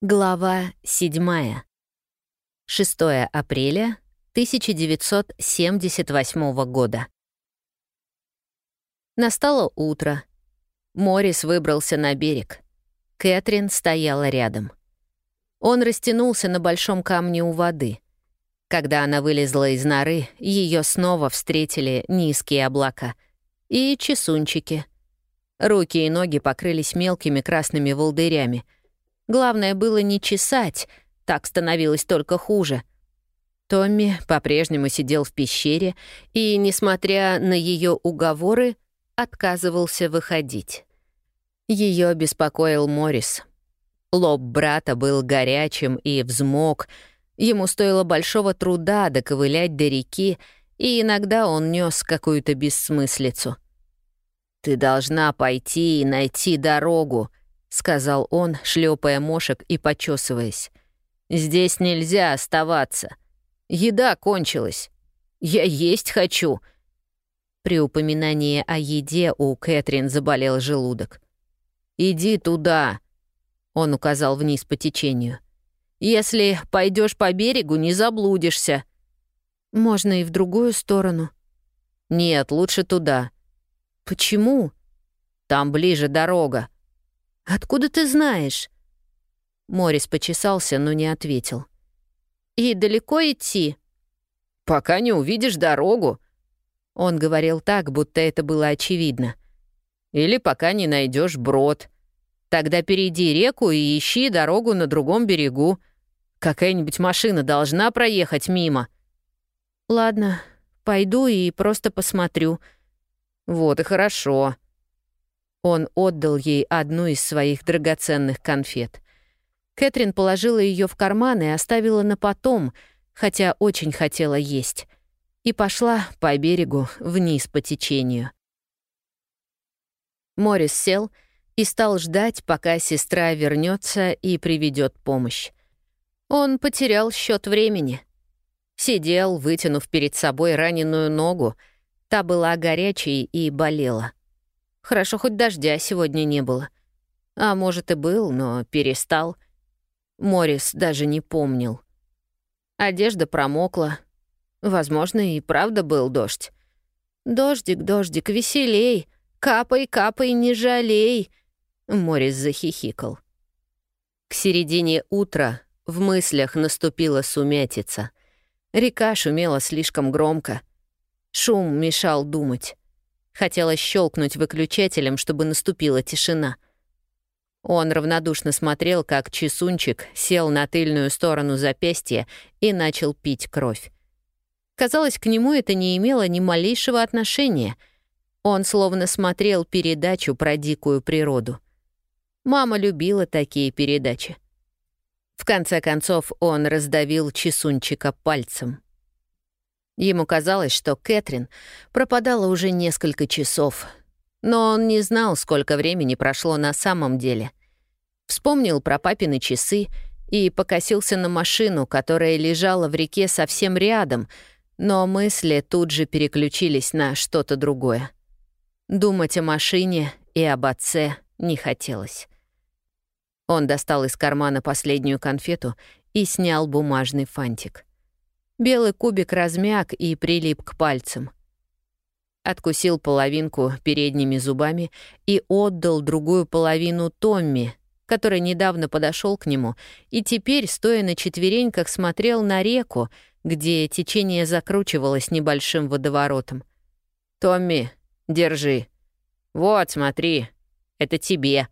Глава 7. 6 апреля 1978 года. Настало утро. Морис выбрался на берег. Кэтрин стояла рядом. Он растянулся на большом камне у воды. Когда она вылезла из норы, ее снова встретили низкие облака и чесунчики. Руки и ноги покрылись мелкими красными волдырями — Главное было не чесать, так становилось только хуже. Томми по-прежнему сидел в пещере и, несмотря на ее уговоры, отказывался выходить. Ее беспокоил Морис. Лоб брата был горячим и взмок. Ему стоило большого труда доковылять до реки, и иногда он нес какую-то бессмыслицу. «Ты должна пойти и найти дорогу», — сказал он, шлепая мошек и почесываясь. «Здесь нельзя оставаться. Еда кончилась. Я есть хочу». При упоминании о еде у Кэтрин заболел желудок. «Иди туда», — он указал вниз по течению. «Если пойдешь по берегу, не заблудишься». «Можно и в другую сторону». «Нет, лучше туда». «Почему?» «Там ближе дорога», «Откуда ты знаешь?» Морис почесался, но не ответил. «И далеко идти?» «Пока не увидишь дорогу». Он говорил так, будто это было очевидно. «Или пока не найдешь брод. Тогда перейди реку и ищи дорогу на другом берегу. Какая-нибудь машина должна проехать мимо». «Ладно, пойду и просто посмотрю». «Вот и хорошо». Он отдал ей одну из своих драгоценных конфет. Кэтрин положила ее в карман и оставила на потом, хотя очень хотела есть, и пошла по берегу вниз по течению. Морис сел и стал ждать, пока сестра вернется и приведет помощь. Он потерял счет времени. Сидел, вытянув перед собой раненую ногу. Та была горячей и болела. Хорошо, хоть дождя сегодня не было. А может и был, но перестал. Морис даже не помнил. Одежда промокла. Возможно, и правда был дождь. «Дождик, дождик, веселей! Капай, капай, не жалей!» Морис захихикал. К середине утра в мыслях наступила сумятица. Река шумела слишком громко. Шум мешал думать. Хотелось щелкнуть выключателем, чтобы наступила тишина. Он равнодушно смотрел, как Чесунчик сел на тыльную сторону запястья и начал пить кровь. Казалось, к нему это не имело ни малейшего отношения. Он словно смотрел передачу про дикую природу. Мама любила такие передачи. В конце концов, он раздавил Чесунчика пальцем. Ему казалось, что Кэтрин пропадала уже несколько часов, но он не знал, сколько времени прошло на самом деле. Вспомнил про папины часы и покосился на машину, которая лежала в реке совсем рядом, но мысли тут же переключились на что-то другое. Думать о машине и об отце не хотелось. Он достал из кармана последнюю конфету и снял бумажный фантик. Белый кубик размяк и прилип к пальцам. Откусил половинку передними зубами и отдал другую половину Томми, который недавно подошел к нему и теперь, стоя на четвереньках, смотрел на реку, где течение закручивалось небольшим водоворотом. «Томми, держи. Вот, смотри, это тебе».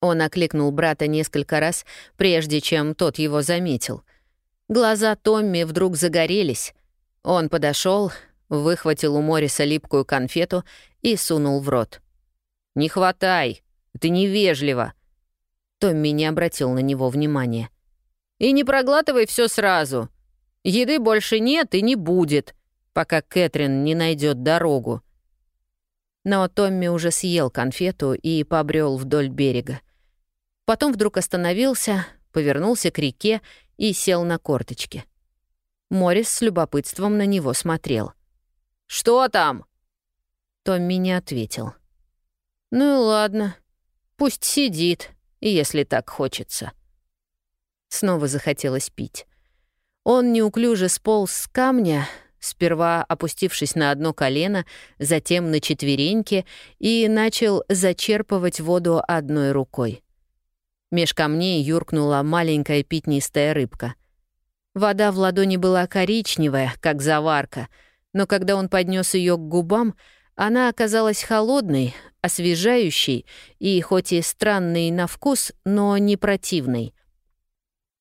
Он окликнул брата несколько раз, прежде чем тот его заметил. Глаза Томми вдруг загорелись. Он подошел, выхватил у Мориса липкую конфету и сунул в рот. «Не хватай! Это невежливо!» Томми не обратил на него внимания. «И не проглатывай все сразу. Еды больше нет и не будет, пока Кэтрин не найдет дорогу». Но Томми уже съел конфету и побрел вдоль берега. Потом вдруг остановился, повернулся к реке и сел на корточки. Морис с любопытством на него смотрел. «Что там?» Томми не ответил. «Ну ладно, пусть сидит, если так хочется». Снова захотелось пить. Он неуклюже сполз с камня, сперва опустившись на одно колено, затем на четвереньки, и начал зачерпывать воду одной рукой. Меж камней юркнула маленькая пятнистая рыбка. Вода в ладони была коричневая, как заварка, но когда он поднес ее к губам, она оказалась холодной, освежающей и хоть и странной на вкус, но не противной.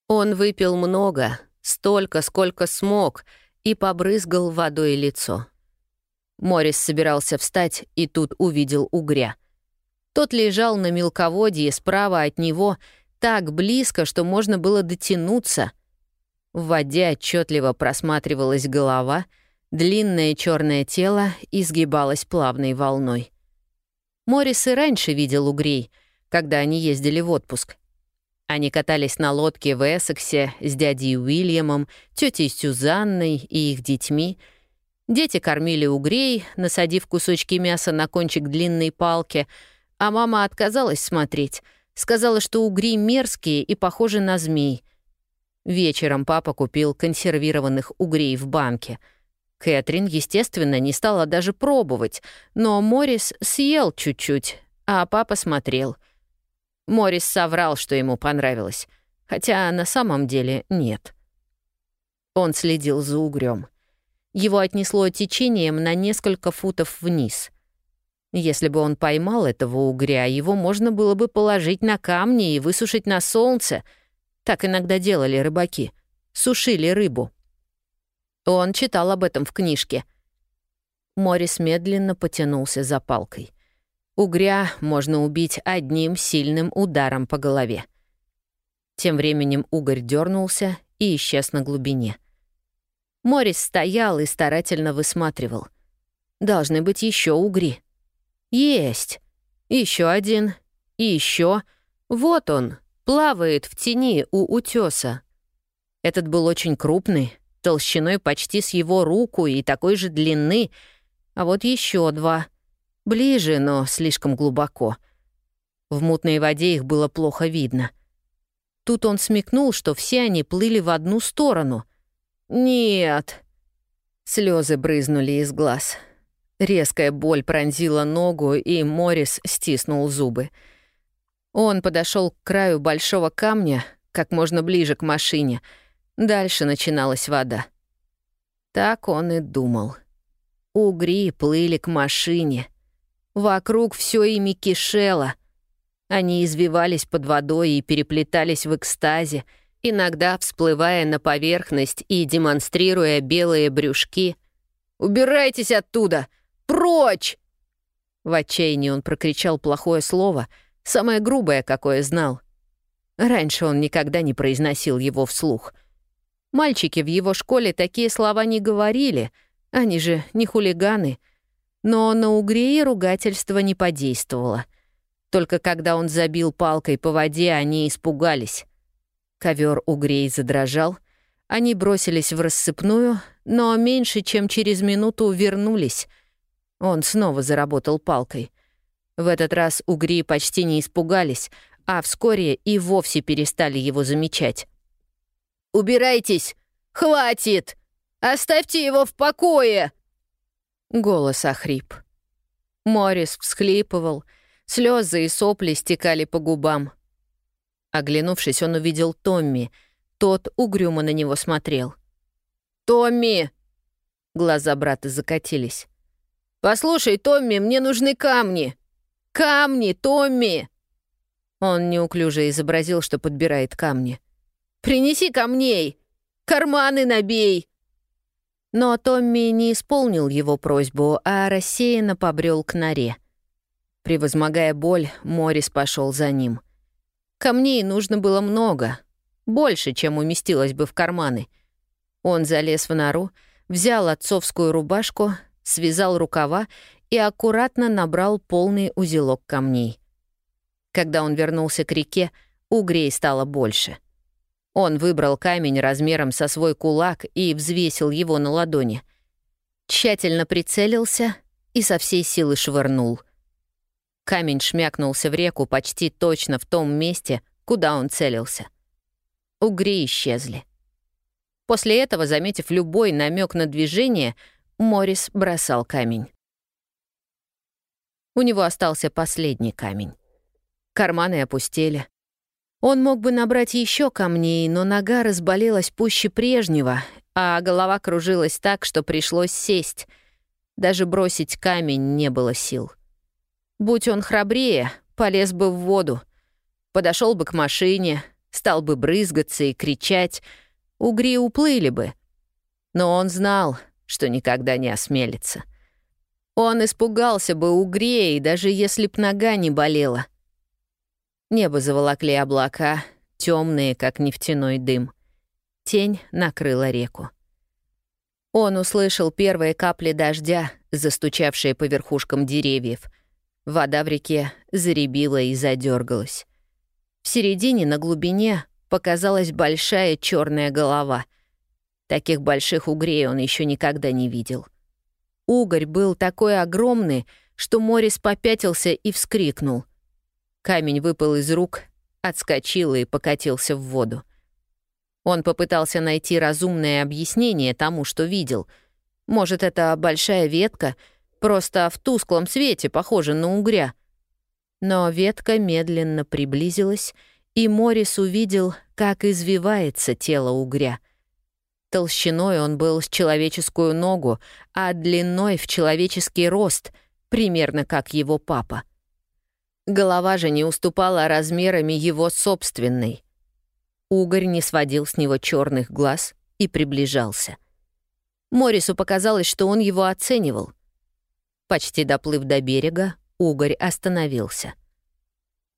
Он выпил много, столько, сколько смог, и побрызгал водой лицо. Морис собирался встать и тут увидел угря. Тот лежал на мелководье справа от него, так близко, что можно было дотянуться. В воде отчетливо просматривалась голова, длинное черное тело изгибалось плавной волной. Морис и раньше видел угрей, когда они ездили в отпуск. Они катались на лодке в Эссексе с дядей Уильямом, тетей Сюзанной и их детьми. Дети кормили угрей, насадив кусочки мяса на кончик длинной палки, а мама отказалась смотреть. Сказала, что угри мерзкие и похожи на змей. Вечером папа купил консервированных угрей в банке. Кэтрин, естественно, не стала даже пробовать, но Морис съел чуть-чуть, а папа смотрел — Морис соврал, что ему понравилось, хотя на самом деле нет. Он следил за угрём. Его отнесло течением на несколько футов вниз. Если бы он поймал этого угря, его можно было бы положить на камни и высушить на солнце. Так иногда делали рыбаки. Сушили рыбу. Он читал об этом в книжке. Морис медленно потянулся за палкой. Угря можно убить одним сильным ударом по голове. Тем временем угорь дернулся и исчез на глубине. Морис стоял и старательно высматривал. Должны быть еще угри. Есть. Еще один. И еще. Вот он, плавает в тени у утеса. Этот был очень крупный, толщиной почти с его руку и такой же длины, а вот еще два — Ближе, но слишком глубоко. В мутной воде их было плохо видно. Тут он смекнул, что все они плыли в одну сторону. «Нет!» Слезы брызнули из глаз. Резкая боль пронзила ногу, и Морис стиснул зубы. Он подошел к краю большого камня, как можно ближе к машине. Дальше начиналась вода. Так он и думал. Угри плыли к машине — Вокруг все ими кишело. Они извивались под водой и переплетались в экстазе, иногда всплывая на поверхность и демонстрируя белые брюшки. «Убирайтесь оттуда! Прочь!» В отчаянии он прокричал плохое слово, самое грубое, какое знал. Раньше он никогда не произносил его вслух. Мальчики в его школе такие слова не говорили, они же не хулиганы — но на Угрея ругательство не подействовало. Только когда он забил палкой по воде, они испугались. Ковер Угрей задрожал, они бросились в рассыпную, но меньше чем через минуту вернулись. Он снова заработал палкой. В этот раз угри почти не испугались, а вскоре и вовсе перестали его замечать. «Убирайтесь! Хватит! Оставьте его в покое!» Голос охрип. Морис всхлипывал, слезы и сопли стекали по губам. Оглянувшись, он увидел Томми. Тот угрюмо на него смотрел. «Томми!» Глаза брата закатились. «Послушай, Томми, мне нужны камни! Камни, Томми!» Он неуклюже изобразил, что подбирает камни. «Принеси камней! Карманы набей!» Но Томми не исполнил его просьбу, а рассеянно побрел к норе. Превозмогая боль, Морис пошел за ним. Камней нужно было много, больше, чем уместилось бы в карманы. Он залез в нору, взял отцовскую рубашку, связал рукава и аккуратно набрал полный узелок камней. Когда он вернулся к реке, угрей стало больше — он выбрал камень размером со свой кулак и взвесил его на ладони. Тщательно прицелился и со всей силы швырнул. Камень шмякнулся в реку почти точно в том месте, куда он целился. угри исчезли. После этого, заметив любой намек на движение, Морис бросал камень. У него остался последний камень. Карманы опустели. Он мог бы набрать еще камней, но нога разболелась пуще прежнего, а голова кружилась так, что пришлось сесть. Даже бросить камень не было сил. Будь он храбрее, полез бы в воду. Подошел бы к машине, стал бы брызгаться и кричать. Угри уплыли бы. Но он знал, что никогда не осмелится. Он испугался бы угрей, даже если б нога не болела. Небо заволокли облака, темные, как нефтяной дым. Тень накрыла реку. Он услышал первые капли дождя, застучавшие по верхушкам деревьев. Вода в реке заребила и задергалась. В середине, на глубине, показалась большая черная голова. Таких больших угрей он еще никогда не видел. Угорь был такой огромный, что Морис попятился и вскрикнул. Камень выпал из рук, отскочил и покатился в воду. Он попытался найти разумное объяснение тому, что видел. Может, это большая ветка, просто в тусклом свете похожа на угря. Но ветка медленно приблизилась, и Морис увидел, как извивается тело угря — Толщиной он был с человеческую ногу, а длиной в человеческий рост, примерно как его папа. Голова же не уступала размерами его собственной. Угорь не сводил с него черных глаз и приближался. Морису показалось, что он его оценивал. Почти доплыв до берега, угорь остановился.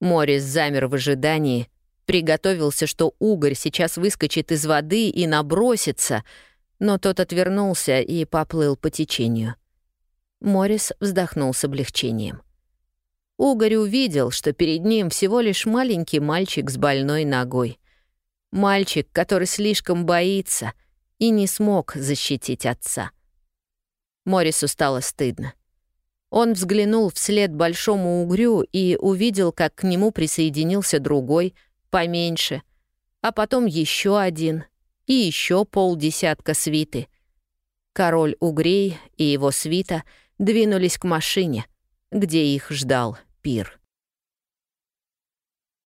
Морис замер в ожидании, Приготовился, что угорь сейчас выскочит из воды и набросится, но тот отвернулся и поплыл по течению. Морис вздохнул с облегчением. Угорь увидел, что перед ним всего лишь маленький мальчик с больной ногой. Мальчик, который слишком боится и не смог защитить отца. Морису стало стыдно. Он взглянул вслед большому угрю и увидел, как к нему присоединился другой — поменьше, а потом еще один и еще полдесятка свиты. Король Угрей и его свита двинулись к машине, где их ждал пир.